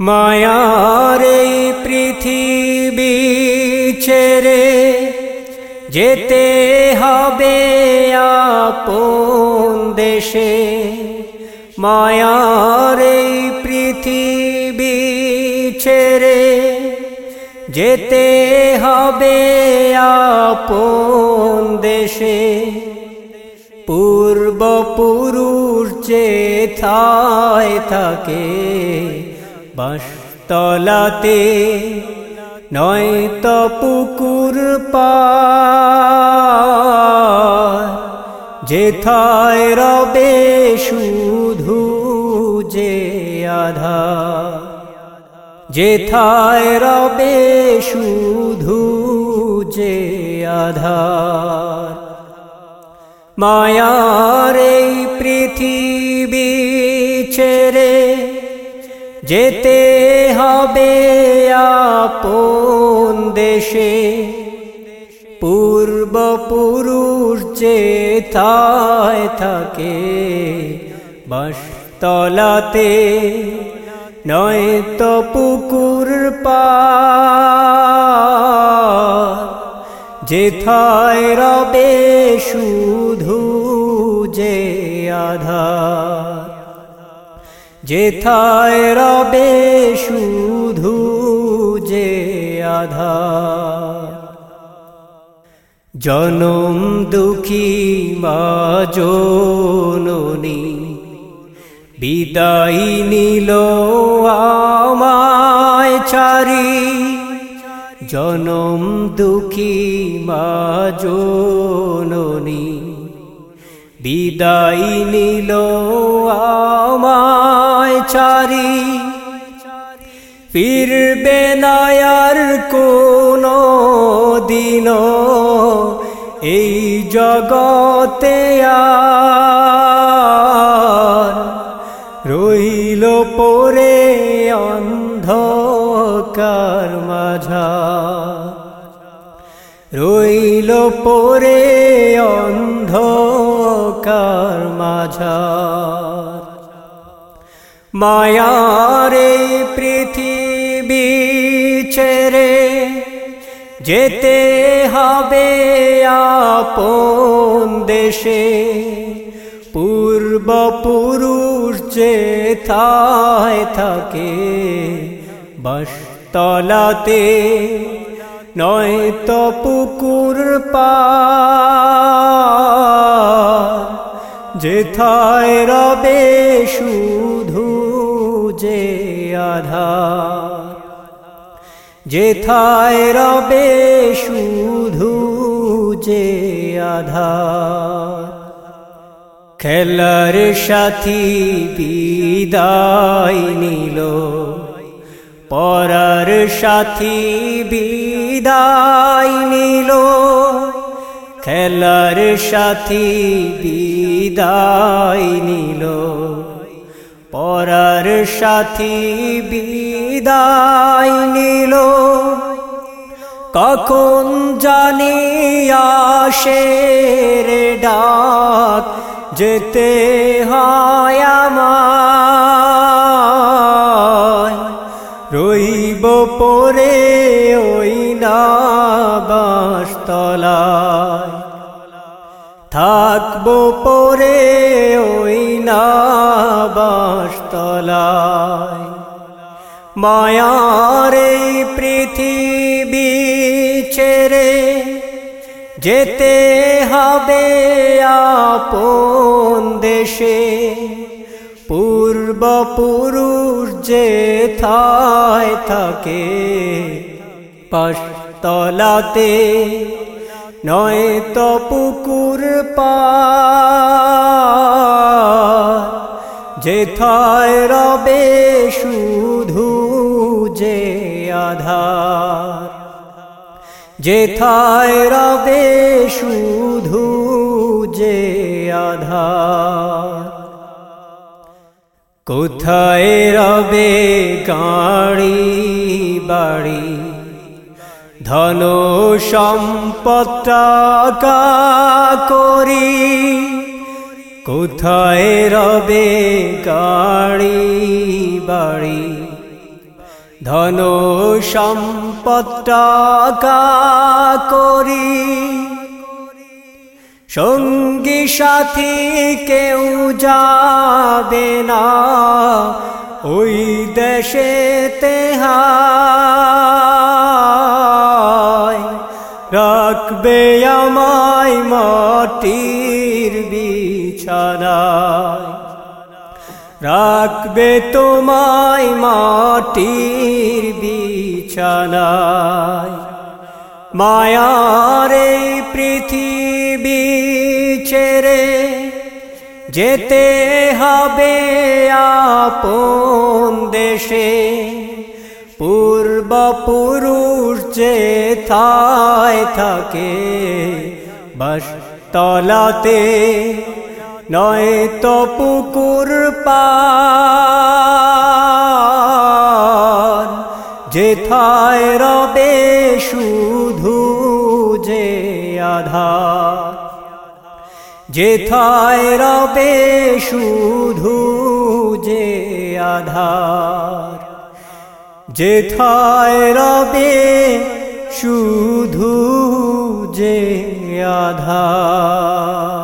মায়ার এই পৃথিবী ছেড়ে যেতে হবে আপন দেশে। মায়ার এই পৃথিবী ছেড়ে যেতে হবে আপন দেশে। পূর্বপুরুষ যে থায় থাকে বাসতলাতে নয়তো পুকুর পা যেথায় রবে শুধু যে আধা যেথায় রবে শুধু যে আধার। মায়ার এই পৃথিবী ছেড়ে যেতে হবে আপন দেশে। পূর্বপুরুষ যে থায় থাকে, বাসতলাতে। নয়তো পুকুর পা যেথায় রবে শুধু যে আধার। যেথায় রবে শুধু যে আধার জনম দুঃখী মা জননী, বিদায় নিল আমায় চারি। জনম দুঃখী মা জননী বিদায় নিল আমায় চারি। ফিরবে নায়ার কোন দিন এই জগতে আর। রইল পরে অন্ধকার মাঝা রইল পরে অন্ধকার মাঝা মায়ারে পৃথিবী ছেড়ে যেতে হবে আপন দেশে। পূর্বপুরুষ যে থায় থাকে বাসতলাতে, নয়তো পুকুর পা যেথায় রবে শুধু যে আধার। যেথায় রবে শুধু যে আধার। খেলার সাথী বিদায় নিল। পরার সাথী বিদায় নিল। খেলার সাথী বিদায় নিল। পরার সাথী বিদায় নিল। কখন জানি আসে ডাক যেতে হয় আমায়। রইব পরে ওই না বাসতলায় থাকব পরে ওই না বাসতলায় মায়ার এই পৃথিবী ছেড়ে যেতে হবে আপন দেশে। পূর্বপুরুষ যে থায় থাকে পাশতলাতে নয়তো পুকুর পা যেথায় রবে শুধু যে আধার। যেথায় রবে শুধু যে আধার। কোথায় রবে গাড়ি বাড়ি ধন সম্পত্তা করি। কোথায় রবে গাড়ি বাড়ি? ধন সম্পদ করি। সঙ্গী সাথী কেউ যাবে না। ওই দেশে তেহায় রাখবে আমায় মাটির বিছানায়। রাখবে তোমায় মাটির বিছানায়। মায়ার পৃথিবী ছেড়ে যেতে হবে আপন দেশে। পূর্বপুরুষ যে থায় থাকে, বাস তলাতে নয় তো পুকুর পার। যেথায় রবে শুধু যে আধার। যেথায় রবে শুধু যে আধার। যেথায় রবে শুধু যে আধার।